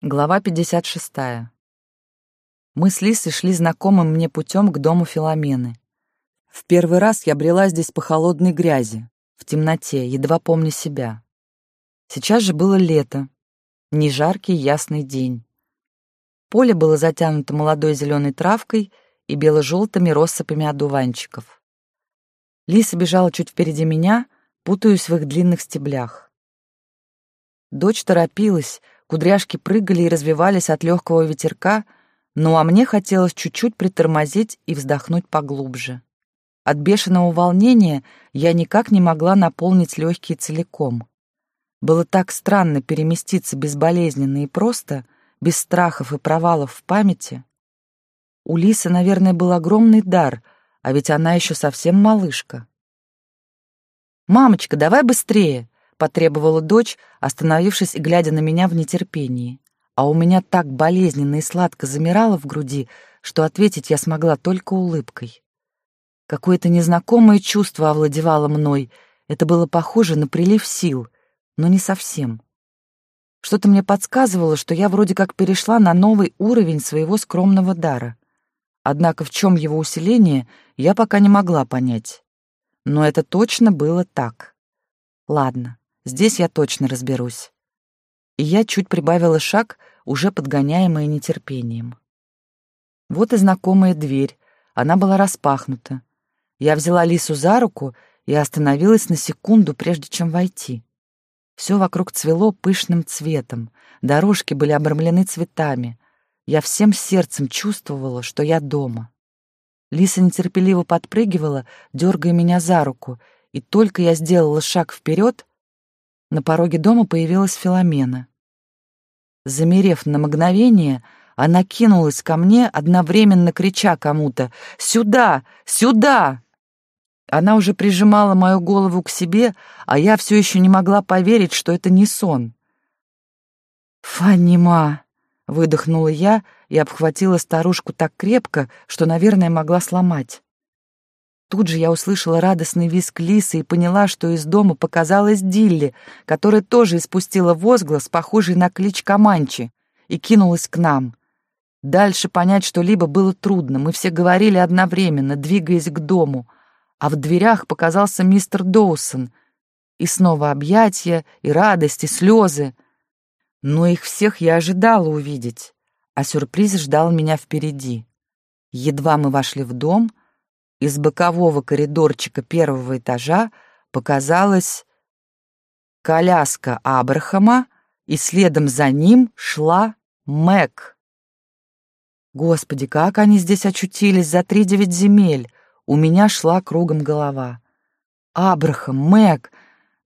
Глава 56. Мы с Лисой шли знакомым мне путем к дому Филомены. В первый раз я брела здесь по холодной грязи, в темноте, едва помня себя. Сейчас же было лето, не жаркий ясный день. Поле было затянуто молодой зеленой травкой и бело-желтыми россыпями одуванчиков. Лиса бежала чуть впереди меня, путаясь в их длинных стеблях. Дочь торопилась, Кудряшки прыгали и развивались от легкого ветерка, ну а мне хотелось чуть-чуть притормозить и вздохнуть поглубже. От бешеного волнения я никак не могла наполнить легкие целиком. Было так странно переместиться безболезненно и просто, без страхов и провалов в памяти. У Лисы, наверное, был огромный дар, а ведь она еще совсем малышка. «Мамочка, давай быстрее!» Потребовала дочь, остановившись и глядя на меня в нетерпении. А у меня так болезненно и сладко замирало в груди, что ответить я смогла только улыбкой. Какое-то незнакомое чувство овладевало мной. Это было похоже на прилив сил, но не совсем. Что-то мне подсказывало, что я вроде как перешла на новый уровень своего скромного дара. Однако в чем его усиление, я пока не могла понять. Но это точно было так. Ладно, Здесь я точно разберусь. И я чуть прибавила шаг, уже подгоняемая нетерпением. Вот и знакомая дверь. Она была распахнута. Я взяла Лису за руку и остановилась на секунду, прежде чем войти. Все вокруг цвело пышным цветом, дорожки были обрамлены цветами. Я всем сердцем чувствовала, что я дома. Лиса нетерпеливо подпрыгивала, дергая меня за руку, и только я сделала шаг вперед, на пороге дома появилась Филомена. Замерев на мгновение, она кинулась ко мне, одновременно крича кому-то «Сюда! Сюда!» Она уже прижимала мою голову к себе, а я все еще не могла поверить, что это не сон. «Фанима!» — выдохнула я и обхватила старушку так крепко, что, наверное, могла сломать. Тут же я услышала радостный визг Лисы и поняла, что из дома показалась Дилли, которая тоже испустила возглас, похожий на клич Каманчи, и кинулась к нам. Дальше понять что-либо было трудно, мы все говорили одновременно, двигаясь к дому, а в дверях показался мистер Доусон. И снова объятия, и радость, и слезы. Но их всех я ожидала увидеть, а сюрприз ждал меня впереди. Едва мы вошли в дом — из бокового коридорчика первого этажа показалась коляска Абрахама, и следом за ним шла Мэг. Господи, как они здесь очутились за три девять земель! У меня шла кругом голова. Абрахам, Мэг,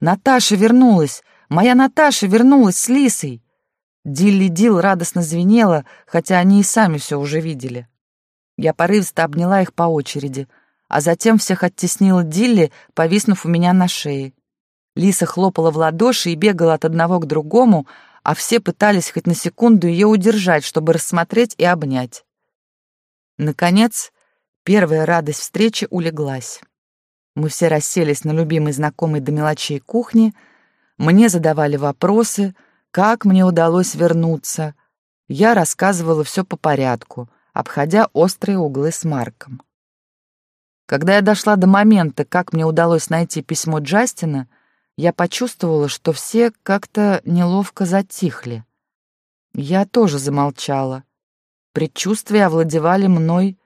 Наташа вернулась! Моя Наташа вернулась с Лисой! Дилли Дил радостно звенела, хотя они и сами все уже видели. Я порывисто обняла их по очереди — а затем всех оттеснила Дилли, повиснув у меня на шее. Лиса хлопала в ладоши и бегала от одного к другому, а все пытались хоть на секунду ее удержать, чтобы рассмотреть и обнять. Наконец, первая радость встречи улеглась. Мы все расселись на любимой знакомой до мелочей кухне, мне задавали вопросы, как мне удалось вернуться. Я рассказывала все по порядку, обходя острые углы с Марком. Когда я дошла до момента, как мне удалось найти письмо Джастина, я почувствовала, что все как-то неловко затихли. Я тоже замолчала. Предчувствия овладевали мной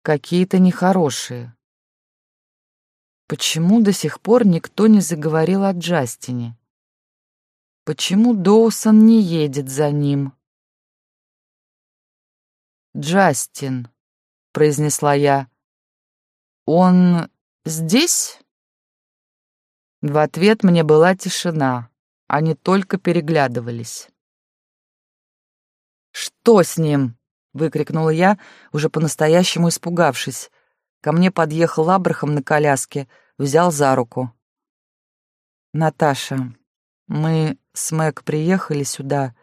какие-то нехорошие. Почему до сих пор никто не заговорил о Джастине? Почему Доусон не едет за ним? «Джастин», — произнесла я, «Он здесь?» В ответ мне была тишина. Они только переглядывались. «Что с ним?» — выкрикнула я, уже по-настоящему испугавшись. Ко мне подъехал Абрахам на коляске, взял за руку. «Наташа, мы с Мэг приехали сюда,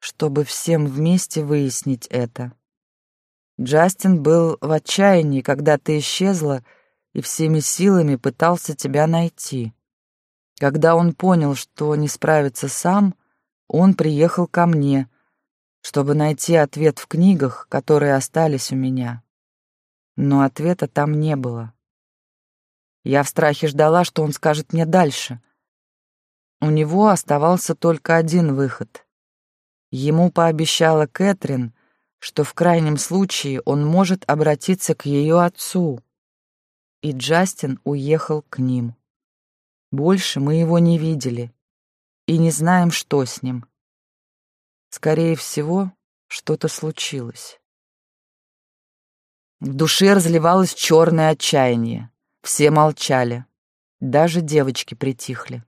чтобы всем вместе выяснить это. Джастин был в отчаянии, когда ты исчезла, и всеми силами пытался тебя найти. Когда он понял, что не справится сам, он приехал ко мне, чтобы найти ответ в книгах, которые остались у меня. Но ответа там не было. Я в страхе ждала, что он скажет мне дальше. У него оставался только один выход. Ему пообещала Кэтрин, что в крайнем случае он может обратиться к ее отцу. И Джастин уехал к ним. Больше мы его не видели и не знаем, что с ним. Скорее всего, что-то случилось. В душе разливалось черное отчаяние. Все молчали. Даже девочки притихли.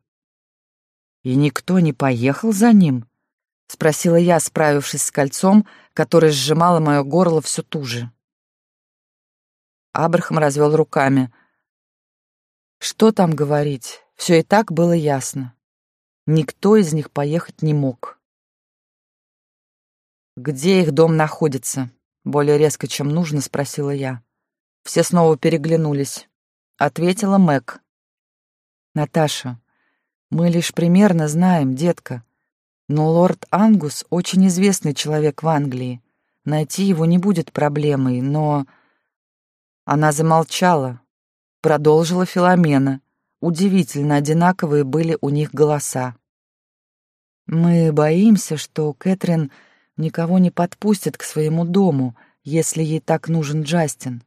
«И никто не поехал за ним?» — спросила я, справившись с кольцом, которое сжимало мое горло все туже. Абрахам развел руками. Что там говорить? Все и так было ясно. Никто из них поехать не мог. «Где их дом находится?» — более резко, чем нужно, спросила я. Все снова переглянулись. Ответила Мэг. «Наташа, мы лишь примерно знаем, детка. Но лорд Ангус — очень известный человек в Англии. Найти его не будет проблемой, но...» Она замолчала. Продолжила Филомена. Удивительно одинаковые были у них голоса. «Мы боимся, что Кэтрин никого не подпустит к своему дому, если ей так нужен Джастин».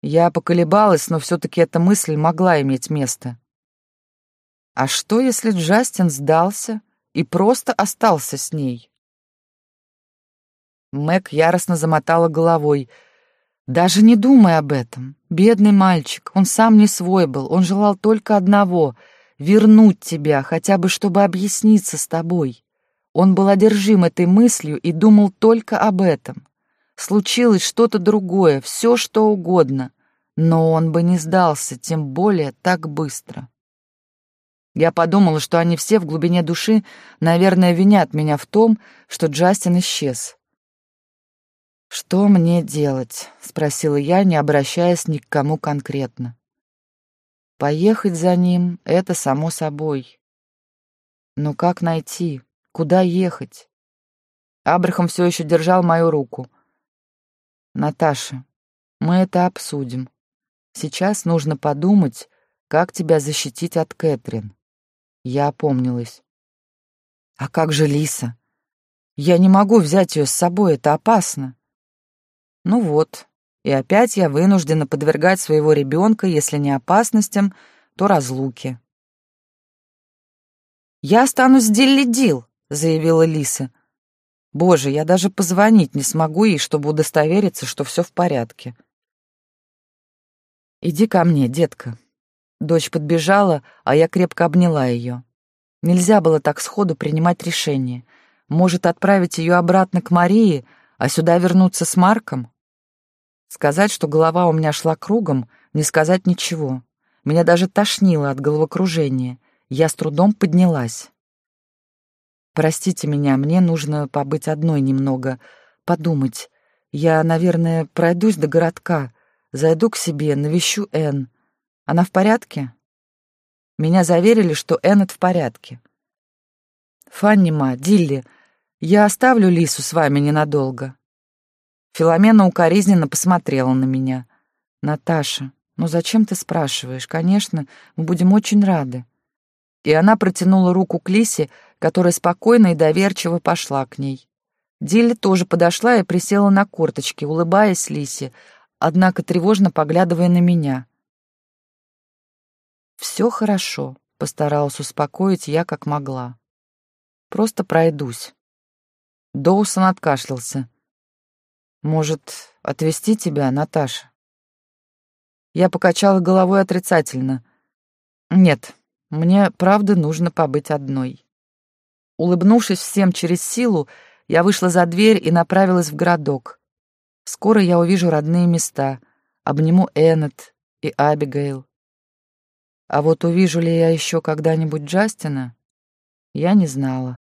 Я поколебалась, но все-таки эта мысль могла иметь место. А что, если Джастин сдался и просто остался с ней? Мэг яростно замотала головой. «Даже не думай об этом. Бедный мальчик, он сам не свой был, он желал только одного — вернуть тебя, хотя бы чтобы объясниться с тобой. Он был одержим этой мыслью и думал только об этом. Случилось что-то другое, все что угодно, но он бы не сдался, тем более так быстро. Я подумала, что они все в глубине души, наверное, винят меня в том, что Джастин исчез. «Что мне делать?» — спросила я, не обращаясь ни к кому конкретно. Поехать за ним — это само собой. Но как найти? Куда ехать? Абрахам все еще держал мою руку. «Наташа, мы это обсудим. Сейчас нужно подумать, как тебя защитить от Кэтрин». Я опомнилась. «А как же Лиса? Я не могу взять ее с собой, это опасно». «Ну вот, и опять я вынуждена подвергать своего ребенка, если не опасностям, то разлуке. «Я останусь с Дилли Дил», — заявила Лиса. «Боже, я даже позвонить не смогу ей, чтобы удостовериться, что все в порядке». «Иди ко мне, детка». Дочь подбежала, а я крепко обняла ее. Нельзя было так сходу принимать решение. Может, отправить ее обратно к Марии, а сюда вернуться с Марком? Сказать, что голова у меня шла кругом, не сказать ничего. Меня даже тошнило от головокружения. Я с трудом поднялась. «Простите меня, мне нужно побыть одной немного, подумать. Я, наверное, пройдусь до городка, зайду к себе, навещу Энн. Она в порядке?» Меня заверили, что Эннет в порядке. «Фанни, ма, Дилли, я оставлю Лису с вами ненадолго. Филомена укоризненно посмотрела на меня. «Наташа, ну зачем ты спрашиваешь? Конечно, мы будем очень рады». И она протянула руку к Лисе, которая спокойно и доверчиво пошла к ней. Дилли тоже подошла и присела на корточки, улыбаясь Лисе, однако тревожно поглядывая на меня. «Все хорошо», — постаралась успокоить я как могла. «Просто пройдусь». Доусон откашлялся. Может, отвезти тебя, Наташа? Я покачала головой отрицательно. Нет, мне правда нужно побыть одной. Улыбнувшись всем через силу, я вышла за дверь и направилась в городок. Скоро я увижу родные места, обниму Эннет и Абигейл. А вот увижу ли я еще когда-нибудь Джастина, я не знала.